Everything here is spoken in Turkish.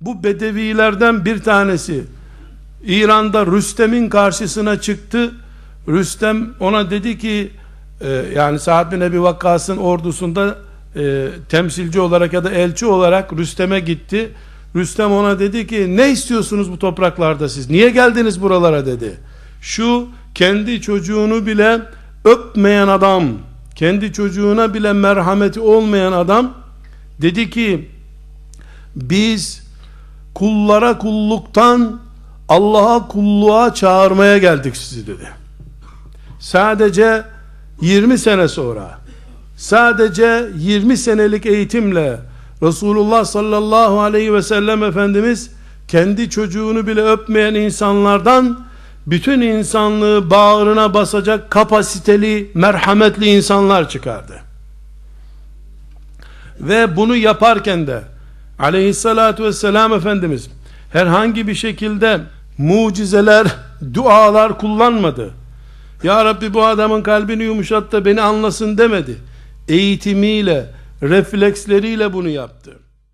bu bedevilerden bir tanesi İran'da Rüstem'in karşısına çıktı. Rüstem ona dedi ki e, yani Sa'd bin Ebi Vakkas'ın ordusunda e, temsilci olarak ya da elçi olarak Rüstem'e gitti. Rüstem ona dedi ki ne istiyorsunuz bu topraklarda siz? Niye geldiniz buralara dedi. Şu kendi çocuğunu bile öpmeyen adam, kendi çocuğuna bile merhameti olmayan adam dedi ki biz kullara kulluktan Allah'a kulluğa çağırmaya geldik sizi dedi. Sadece 20 sene sonra sadece 20 senelik eğitimle Resulullah sallallahu aleyhi ve sellem Efendimiz kendi çocuğunu bile öpmeyen insanlardan bütün insanlığı bağrına basacak kapasiteli, merhametli insanlar çıkardı. Ve bunu yaparken de aleyhissalatu vesselam Efendimiz herhangi bir şekilde mucizeler, dualar kullanmadı. Ya Rabbi bu adamın kalbini yumuşat da beni anlasın demedi. Eğitimiyle, refleksleriyle bunu yaptı.